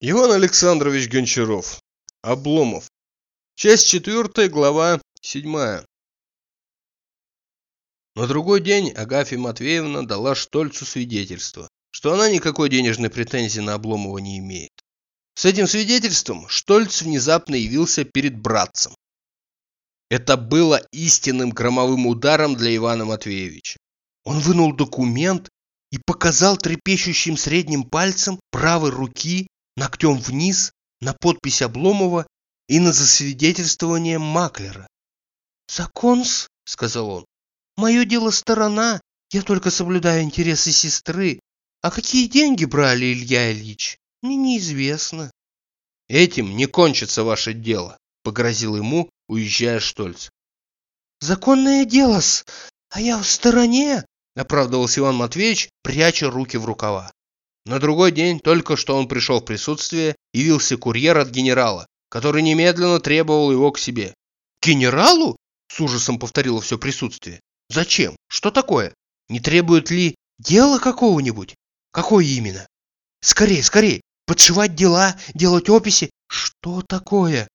Иван Александрович Гончаров. Обломов. Часть четвертая, глава седьмая. На другой день Агафья Матвеевна дала Штольцу свидетельство, что она никакой денежной претензии на Обломова не имеет. С этим свидетельством Штольц внезапно явился перед братцем. Это было истинным громовым ударом для Ивана Матвеевича. Он вынул документ и показал трепещущим средним пальцем правой руки ногтем вниз на подпись Обломова и на засвидетельствование Маклера. «Законс», — сказал он, — «мое дело сторона, я только соблюдаю интересы сестры. А какие деньги брали, Илья Ильич, мне неизвестно». «Этим не кончится ваше дело», — погрозил ему, уезжая Штольц. «Законное дело-с, а я в стороне», — оправдывался Иван Матвеевич, пряча руки в рукава. На другой день, только что он пришел в присутствие, явился курьер от генерала, который немедленно требовал его к себе. «Генералу?» – с ужасом повторило все присутствие. «Зачем? Что такое? Не требует ли дела какого-нибудь? Какое именно? Скорее, скорее! Подшивать дела, делать описи? Что такое?»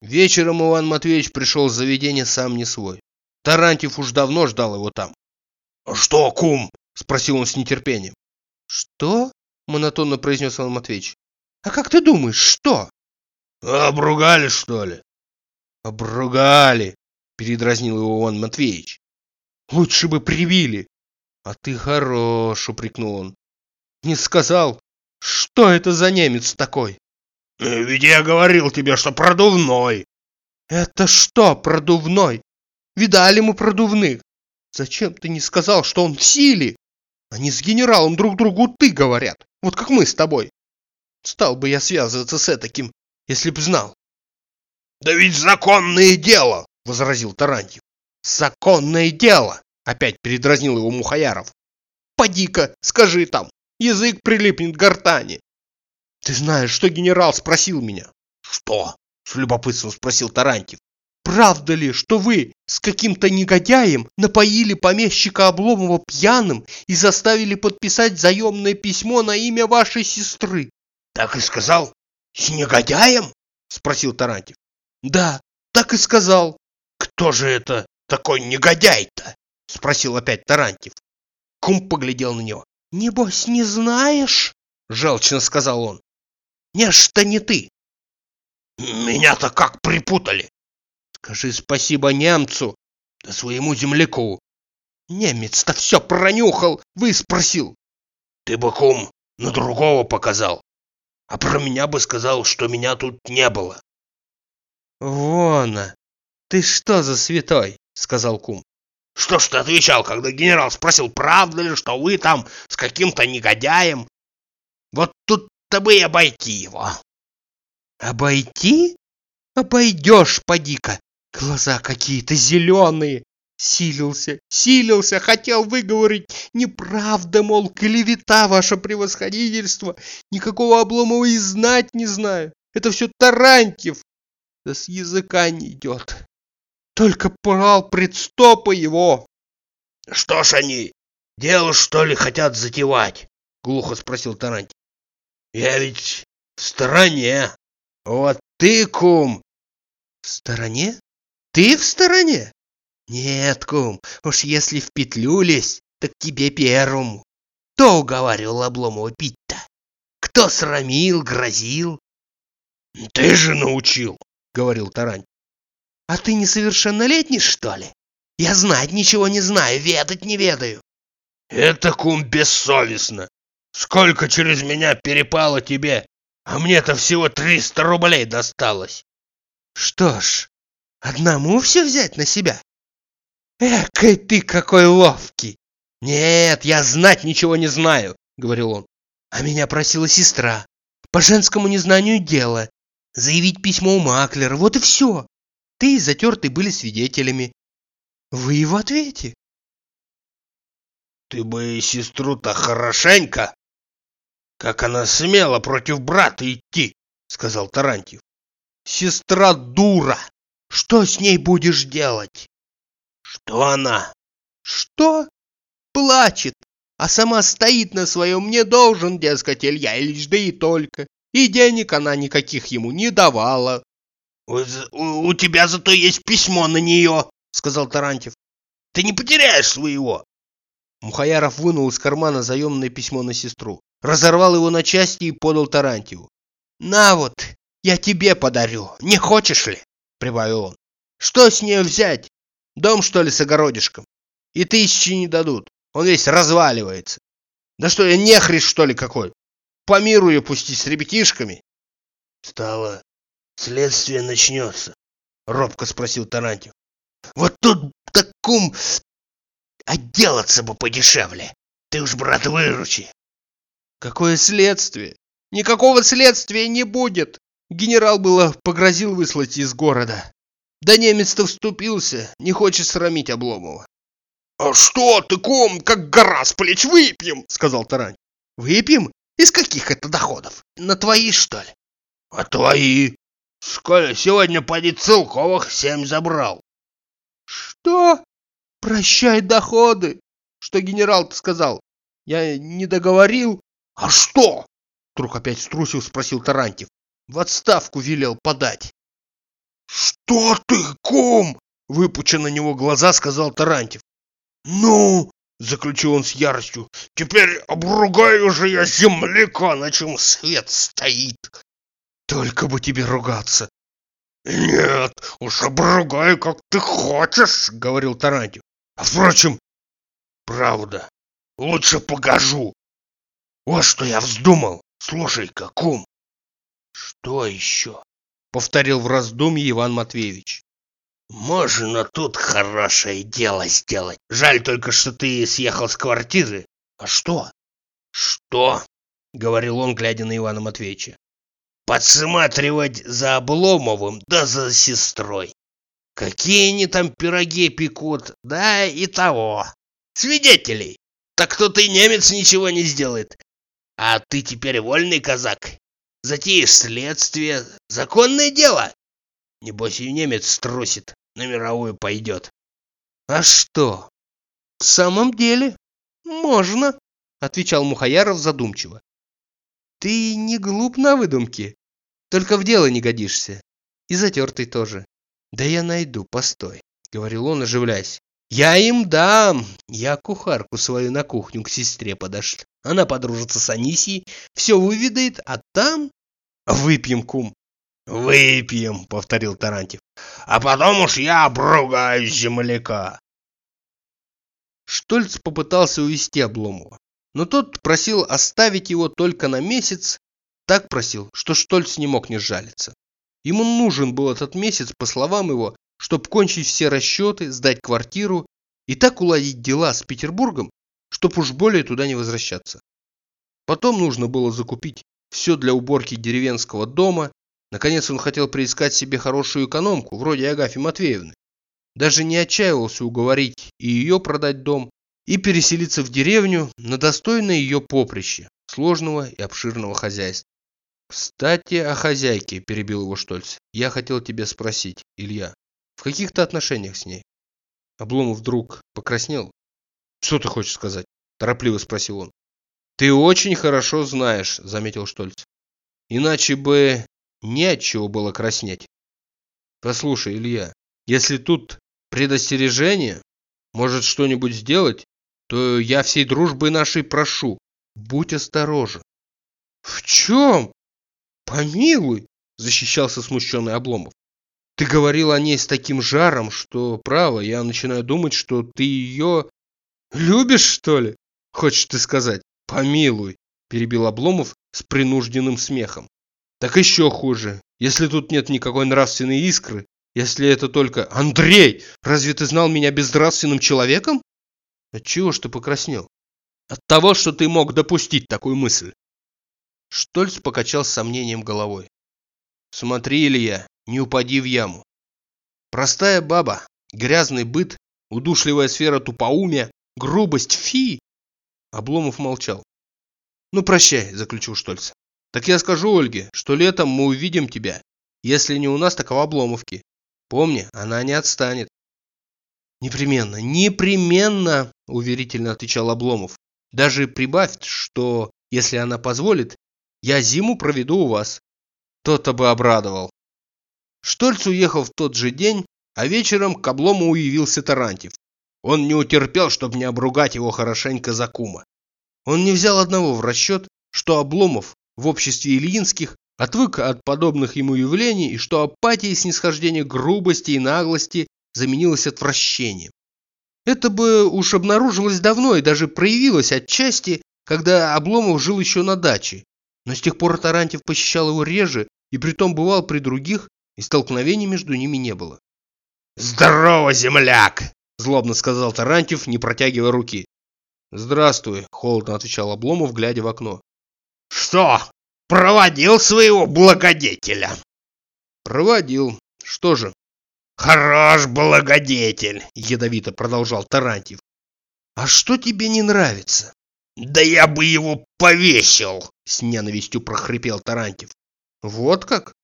Вечером Иван Матвеевич пришел в заведение сам не свой. Тарантьев уж давно ждал его там. «Что, кум?» – спросил он с нетерпением. «Что?» Монотонно произнес Иван Матвеевич. А как ты думаешь, что? Обругали, что ли? Обругали, передразнил его Иван Матвеевич. Лучше бы привили. А ты хорош, упрекнул он. Не сказал, что это за немец такой? Э, ведь я говорил тебе, что продувной. Это что, продувной? Видали мы продувных? Зачем ты не сказал, что он в силе? Они с генералом друг другу ты говорят. Вот как мы с тобой. Стал бы я связываться с этаким, если б знал. Да ведь законное дело, возразил Тарантьев. Законное дело, опять передразнил его Мухаяров. Поди-ка, скажи там, язык прилипнет к гортани. Ты знаешь, что генерал спросил меня? Что? С любопытством спросил Тарантьев. Правда ли, что вы с каким-то негодяем напоили помещика Обломова пьяным и заставили подписать заемное письмо на имя вашей сестры? Так и сказал? С негодяем? Спросил Тарантьев. Да, так и сказал. Кто же это такой негодяй-то? Спросил опять Тарантьев. Кум поглядел на него. Небось, не знаешь? Желчно сказал он. Нечто не ты. Меня-то как припутали. Скажи спасибо немцу, да своему земляку. Немец-то все пронюхал, выспросил. Ты бы, кум, на другого показал. А про меня бы сказал, что меня тут не было. Вон, ты что за святой, сказал кум. Что ж ты отвечал, когда генерал спросил, правда ли, что вы там с каким-то негодяем? Вот тут-то бы и обойти его. Обойти? Обойдешь, поди-ка. Глаза какие-то зеленые. Силился, силился, хотел выговорить. Неправда, мол, клевета, ваше превосходительство. Никакого Обломова и знать не знаю. Это все Тарантьев. Да с языка не идет. Только порал предстопы его. Что ж они, дело что ли хотят затевать? Глухо спросил Тарантьев. Я ведь в стороне. Вот ты, кум. В стороне? Ты в стороне? Нет, кум, уж если в петлю лезть, так тебе первому. Кто уговаривал Обломова пить-то? Кто срамил, грозил? Ты же научил, говорил Тарань. А ты несовершеннолетний, что ли? Я знать ничего не знаю, ведать не ведаю. Это, кум, бессовестно. Сколько через меня перепало тебе, а мне-то всего триста рублей досталось. Что ж, Одному все взять на себя? Экой ты какой ловкий! Нет, я знать ничего не знаю, говорил он. А меня просила сестра. По женскому незнанию дела. Заявить письмо у маклера, вот и все. Ты и затертый были свидетелями. Вы и в ответе. Ты бы сестру-то хорошенько. Как она смела против брата идти, сказал Тарантьев. Сестра дура, что с ней будешь делать? Что она? Что? Плачет, а сама стоит на своем «не должен, дескать, Илья Ильич, да и только». И денег она никаких ему не давала. У, у, у тебя зато есть письмо на нее, сказал Тарантьев. Ты не потеряешь своего. Мухаяров вынул из кармана заемное письмо на сестру, разорвал его на части и подал Тарантьеву. «На вот, я тебе подарю, не хочешь ли?» — прибавил он. «Что с нее взять? Дом, что ли, с огородишком? И тысячи не дадут, он весь разваливается. Да что я нехрист, что ли, какой? По миру ее пустить с ребятишками?» «Стало, следствие начнется», — робко спросил Тарантьев. «Вот тут таком отделаться бы подешевле. Ты уж, брат, выручи. Какое следствие? Никакого следствия не будет. Генерал было погрозил выслать из города. Да немец-то вступился, не хочет срамить Обломова. «А что ты, ком, как гора с плеч, выпьем!» — сказал Тарань. «Выпьем? Из каких это доходов? На твои, что ли?» «А твои? Сколько сегодня поди Целковых семь забрал?» «Что? Прощай доходы!» «Что генерал-то сказал? Я не договорил?» «А что?» Вдруг опять струсил, спросил Тарантьев. В отставку велел подать. «Что ты, ком?» Выпуча на него глаза, сказал Тарантьев. «Ну?» — заключил он с яростью. «Теперь обругаю же я земляка, на чем свет стоит!» «Только бы тебе ругаться!» «Нет, уж обругай, как ты хочешь!» — говорил Тарантьев. «А впрочем, правда, лучше погожу. Вот что я вздумал. Слушай-ка, кум. Что еще? Повторил в раздумье Иван Матвеевич. Можно тут хорошее дело сделать. Жаль только, что ты съехал с квартиры. А что? Что? Говорил он, глядя на Ивана Матвеевича. Подсматривать за Обломовым, да за сестрой. Какие они там пироги пекут, да и того. Свидетелей. Так кто ты немец ничего не сделает. А ты теперь вольный казак. Затеешь следствие. Законное дело. Небось и немец струсит, на мировую пойдет. А что? В самом деле, можно, отвечал Мухаяров задумчиво. Ты не глуп на выдумке, только в дело не годишься. И затертый тоже. Да я найду, постой, говорил он, оживляясь. Я им дам. Я кухарку свою на кухню к сестре подошлю. Она подружится с Анисией, все выведает, а там... Выпьем, кум. Выпьем, повторил Тарантьев. А потом уж я обругаю земляка. Штольц попытался увести Обломова, но тот просил оставить его только на месяц, так просил, что Штольц не мог не сжалиться. Ему нужен был этот месяц, по словам его, чтобы кончить все расчеты, сдать квартиру и так уладить дела с Петербургом, чтоб уж более туда не возвращаться. Потом нужно было закупить все для уборки деревенского дома. Наконец он хотел приискать себе хорошую экономку, вроде Агафьи Матвеевны. Даже не отчаивался уговорить и ее продать дом, и переселиться в деревню на достойное ее поприще, сложного и обширного хозяйства. «Кстати, о хозяйке», – перебил его Штольц. «Я хотел тебя спросить, Илья. В каких-то отношениях с ней. Обломов вдруг покраснел. Что ты хочешь сказать? Торопливо спросил он. Ты очень хорошо знаешь, заметил Штольц. Иначе бы не от было краснеть. Послушай, Илья, если тут предостережение, может что-нибудь сделать, то я всей дружбы нашей прошу, будь осторожен. В чем? Помилуй, защищался смущенный Обломов. Ты говорил о ней с таким жаром, что, право, я начинаю думать, что ты ее... Любишь, что ли? Хочешь ты сказать? Помилуй, перебил Обломов с принужденным смехом. Так еще хуже. Если тут нет никакой нравственной искры, если это только... Андрей, разве ты знал меня безнравственным человеком? Отчего ж ты покраснел? От того, что ты мог допустить такую мысль. Штольц покачал с сомнением головой. Смотри, Илья, не упади в яму. Простая баба, грязный быт, удушливая сфера тупоумия, грубость, фи. Обломов молчал. Ну, прощай, заключил Штольц. Так я скажу Ольге, что летом мы увидим тебя. Если не у нас, так в Обломовке. Помни, она не отстанет. Непременно, непременно, уверительно отвечал Обломов. Даже прибавь, что, если она позволит, Я зиму проведу у вас. Тот-то бы обрадовал. Штольц уехал в тот же день, а вечером к облому явился Тарантьев. Он не утерпел, чтобы не обругать его хорошенько за кума. Он не взял одного в расчет, что Обломов в обществе Ильинских отвык от подобных ему явлений и что апатия и снисхождение грубости и наглости заменилось отвращением. Это бы уж обнаружилось давно и даже проявилось отчасти, когда Обломов жил еще на даче. Но с тех пор Тарантьев посещал его реже и притом бывал при других, и столкновений между ними не было. «Здорово, земляк!» – злобно сказал Тарантьев, не протягивая руки. «Здравствуй», – холодно отвечал Обломов, глядя в окно. «Что, проводил своего благодетеля?» «Проводил. Что же?» «Хорош благодетель!» – ядовито продолжал Тарантьев. «А что тебе не нравится?» «Да я бы его повесил!» – с ненавистью прохрипел Тарантьев. «Вот как?»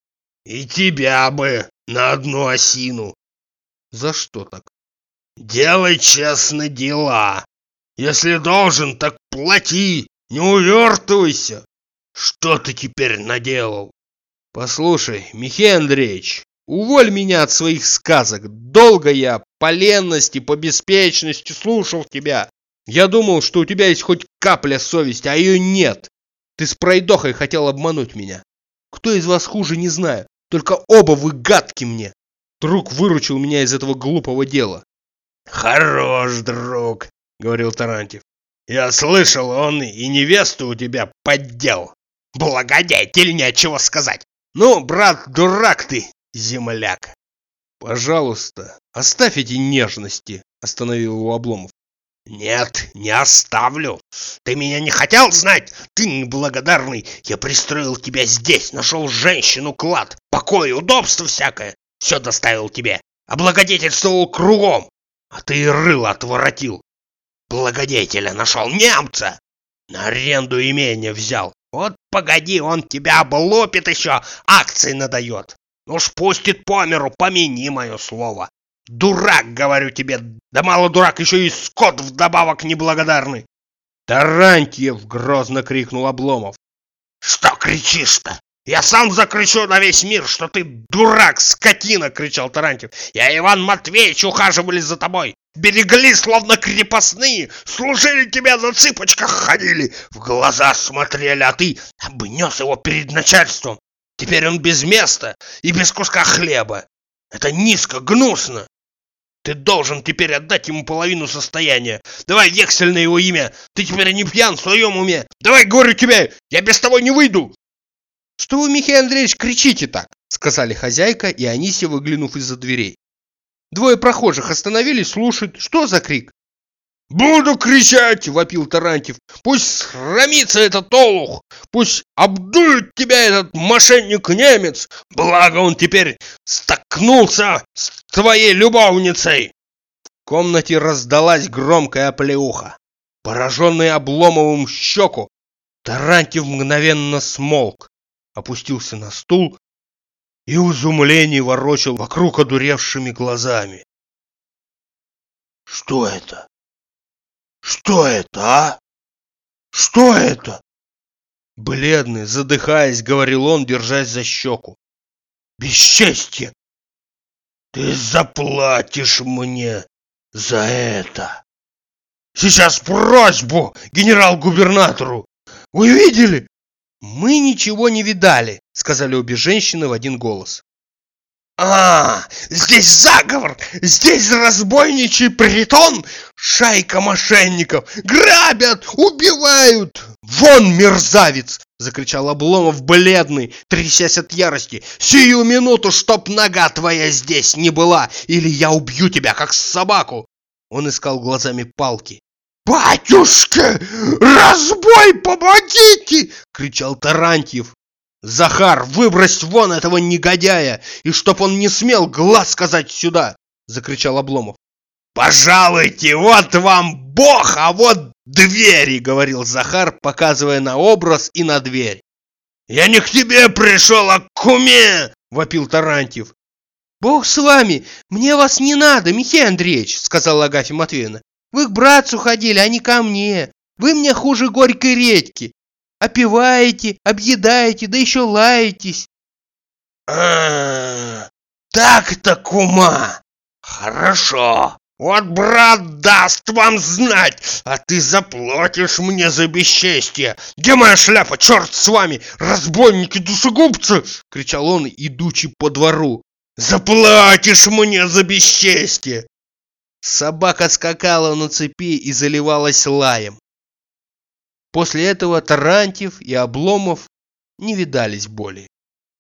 «И тебя бы на одну осину!» «За что так?» «Делай честно дела!» Если должен, так плати, не увертывайся. Что ты теперь наделал? Послушай, Михей Андреевич, уволь меня от своих сказок. Долго я по ленности, по беспечности слушал тебя. Я думал, что у тебя есть хоть капля совести, а ее нет. Ты с пройдохой хотел обмануть меня. Кто из вас хуже, не знаю. Только оба вы гадки мне. Друг выручил меня из этого глупого дела. Хорош, друг. — говорил Тарантьев. «Я слышал, он и невесту у тебя поддел. Благодетель, нечего сказать. Ну, брат, дурак ты, земляк!» «Пожалуйста, оставь эти нежности», — остановил его Обломов. «Нет, не оставлю. Ты меня не хотел знать? Ты неблагодарный. Я пристроил тебя здесь, нашел женщину, клад, покой, удобство всякое. Все доставил тебе. Облагодетельствовал кругом. А ты и рыло отворотил. Благодетеля нашел немца. На аренду имение взял. Вот погоди, он тебя облупит еще, акции надает. Уж пустит по миру, помяни мое слово. Дурак, говорю тебе, да мало дурак, еще и скот вдобавок неблагодарный. Тарантьев грозно крикнул Обломов. Что кричишь-то? Я сам закричу на весь мир, что ты дурак, скотина, кричал Тарантьев. Я Иван Матвеевич ухаживали за тобой. Берегли, словно крепостные, служили тебя на цыпочках ходили, в глаза смотрели, а ты обнес его перед начальством. Теперь он без места и без куска хлеба. Это низко, гнусно. Ты должен теперь отдать ему половину состояния. Давай вексель на его имя. Ты теперь не пьян в своем уме. Давай, говорю тебе, я без того не выйду. Что вы, Михаил Андреевич, кричите так? Сказали хозяйка и Анисия, выглянув из-за дверей. Двое прохожих остановились, слушают. Что за крик? «Буду кричать!» — вопил Тарантьев. «Пусть срамится этот олух! Пусть обдует тебя этот мошенник-немец! Благо он теперь столкнулся с твоей любовницей!» В комнате раздалась громкая оплеуха. Пораженный Обломовым щеку, Тарантьев мгновенно смолк, опустился на стул и в изумлении ворочал вокруг одуревшими глазами. «Что это? Что это, а? Что это?» Бледный, задыхаясь, говорил он, держась за щеку. «Бесчестье! Ты заплатишь мне за это! Сейчас просьбу генерал-губернатору! Вы видели? «Мы ничего не видали», — сказали обе женщины в один голос. «А, здесь заговор! Здесь разбойничий притон! Шайка мошенников! Грабят! Убивают!» «Вон, мерзавец!» — закричал Обломов бледный, трясясь от ярости. «Сию минуту, чтоб нога твоя здесь не была, или я убью тебя, как собаку!» Он искал глазами палки. «Батюшка! Разбой, помогите!» — кричал Тарантьев. «Захар, выбрось вон этого негодяя, и чтоб он не смел глаз сказать сюда!» — закричал Обломов. «Пожалуйте, вот вам Бог, а вот двери!» — говорил Захар, показывая на образ и на дверь. «Я не к тебе пришел, а к куме!» — вопил Тарантьев. «Бог с вами! Мне вас не надо, Михей Андреевич!» — сказала Агафья Матвеевна. Вы к братцу ходили, а не ко мне. Вы мне хуже горькой редьки. Опиваете, объедаете, да еще лаетесь. так-то, кума! Хорошо. Вот брат даст вам знать, а ты заплатишь мне за бесчестие. Где моя шляпа, черт с вами, разбойники-душегубцы!» — кричал он, идучи по двору. «Заплатишь мне за бесчестие!» Собака скакала на цепи и заливалась лаем. После этого Тарантьев и Обломов не видались более.